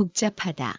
복잡하다.